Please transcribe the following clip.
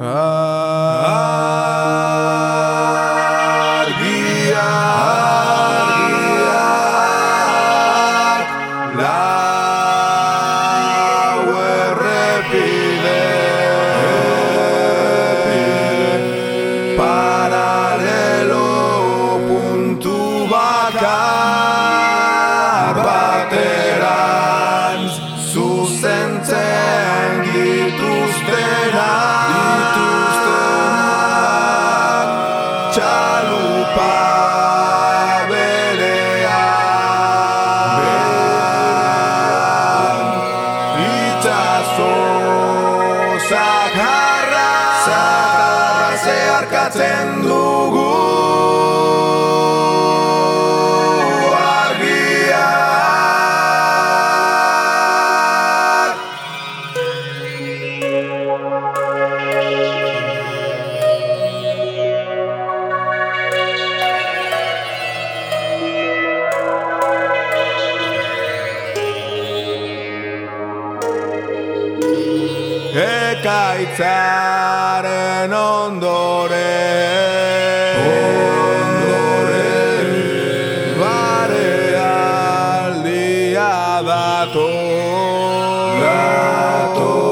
Ah. Itxaso zakarra zakarra zeharkatzen dugu ekaitzaren ondore. Ondore. Bare aldia dator. Dator.